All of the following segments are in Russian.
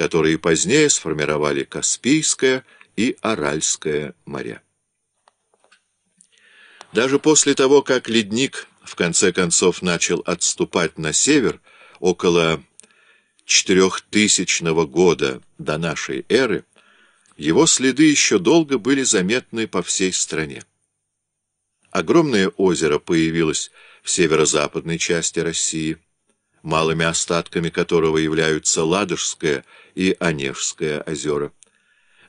которые позднее сформировали Каспийское и Аральское моря. Даже после того, как ледник в конце концов начал отступать на север, около 4000 года до нашей эры, его следы еще долго были заметны по всей стране. Огромное озеро появилось в северо-западной части России, малыми остатками которого являются Ладожское и Онежское озера.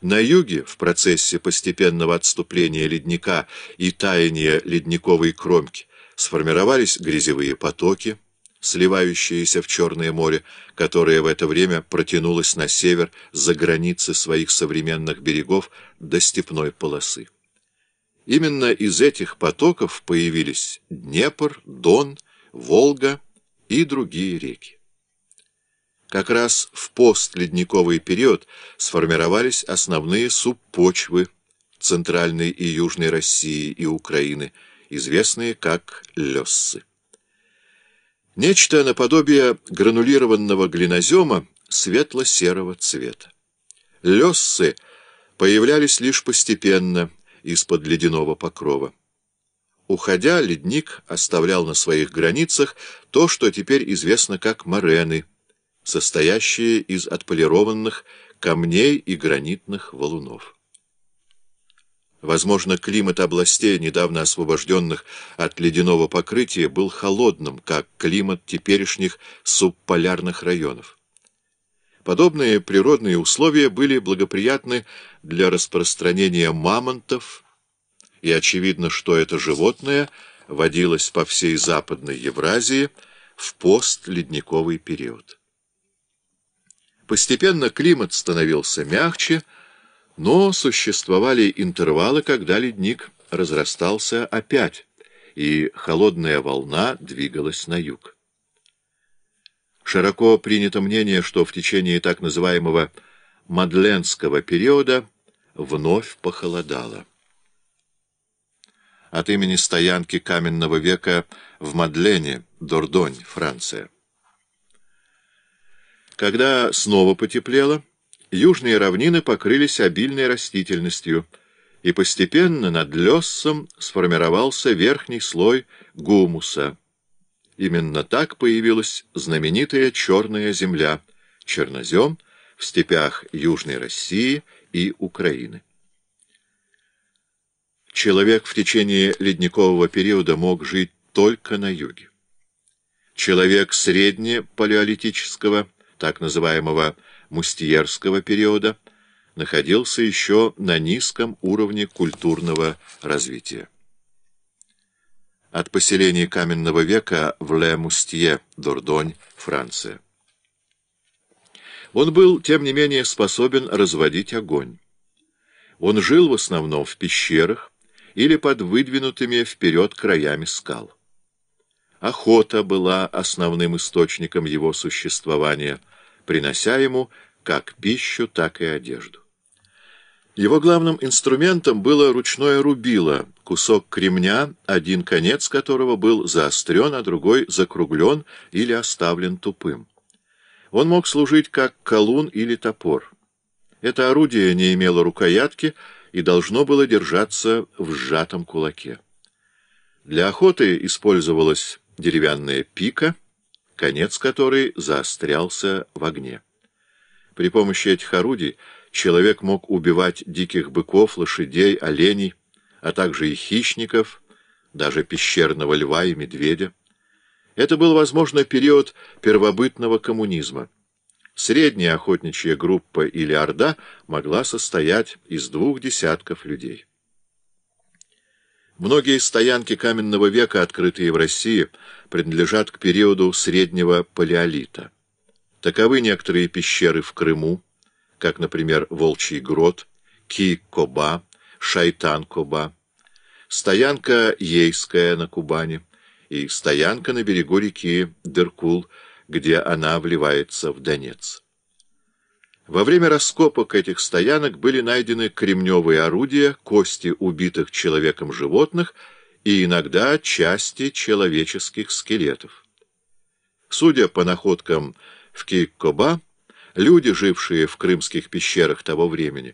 На юге, в процессе постепенного отступления ледника и таяния ледниковой кромки, сформировались грязевые потоки, сливающиеся в Черное море, которое в это время протянулось на север за границы своих современных берегов до степной полосы. Именно из этих потоков появились Днепр, Дон, Волга и другие реки. Как раз в постледниковый период сформировались основные субпочвы Центральной и Южной России и Украины, известные как лёссы. Нечто наподобие гранулированного глинозема светло-серого цвета. Лёссы появлялись лишь постепенно из-под ледяного покрова. Уходя, ледник оставлял на своих границах то, что теперь известно как морены – состоящие из отполированных камней и гранитных валунов. Возможно, климат областей, недавно освобожденных от ледяного покрытия, был холодным, как климат теперешних субполярных районов. Подобные природные условия были благоприятны для распространения мамонтов, и очевидно, что это животное водилось по всей Западной Евразии в постледниковый период. Постепенно климат становился мягче, но существовали интервалы, когда ледник разрастался опять, и холодная волна двигалась на юг. Широко принято мнение, что в течение так называемого Мадленского периода вновь похолодало. От имени стоянки каменного века в Мадлене, Дордонь, Франция. Когда снова потеплело, южные равнины покрылись обильной растительностью, и постепенно над Лессом сформировался верхний слой гумуса. Именно так появилась знаменитая черная земля, чернозем, в степях Южной России и Украины. Человек в течение ледникового периода мог жить только на юге. Человек среднепалеолитического так называемого мустьерского периода, находился еще на низком уровне культурного развития. От поселения каменного века в Ле-Мустье, Дордонь, Франция. Он был, тем не менее, способен разводить огонь. Он жил в основном в пещерах или под выдвинутыми вперед краями скал. Охота была основным источником его существования – принося ему как пищу, так и одежду. Его главным инструментом было ручное рубило, кусок кремня, один конец которого был заострен, а другой закруглен или оставлен тупым. Он мог служить как колун или топор. Это орудие не имело рукоятки и должно было держаться в сжатом кулаке. Для охоты использовалась деревянная пика — конец которой заострялся в огне. При помощи этих орудий человек мог убивать диких быков, лошадей, оленей, а также и хищников, даже пещерного льва и медведя. Это был, возможно, период первобытного коммунизма. Средняя охотничья группа или орда могла состоять из двух десятков людей. Многие стоянки каменного века, открытые в России, принадлежат к периоду среднего палеолита. Таковы некоторые пещеры в Крыму, как, например, Волчий грот, Ки-Коба, Шайтан-Коба, стоянка Ейская на Кубани и стоянка на берегу реки Деркул, где она вливается в Донец. Во время раскопок этих стоянок были найдены кремневые орудия, кости убитых человеком животных и иногда части человеческих скелетов. Судя по находкам в Кейкоба, Люди, жившие в крымских пещерах того времени,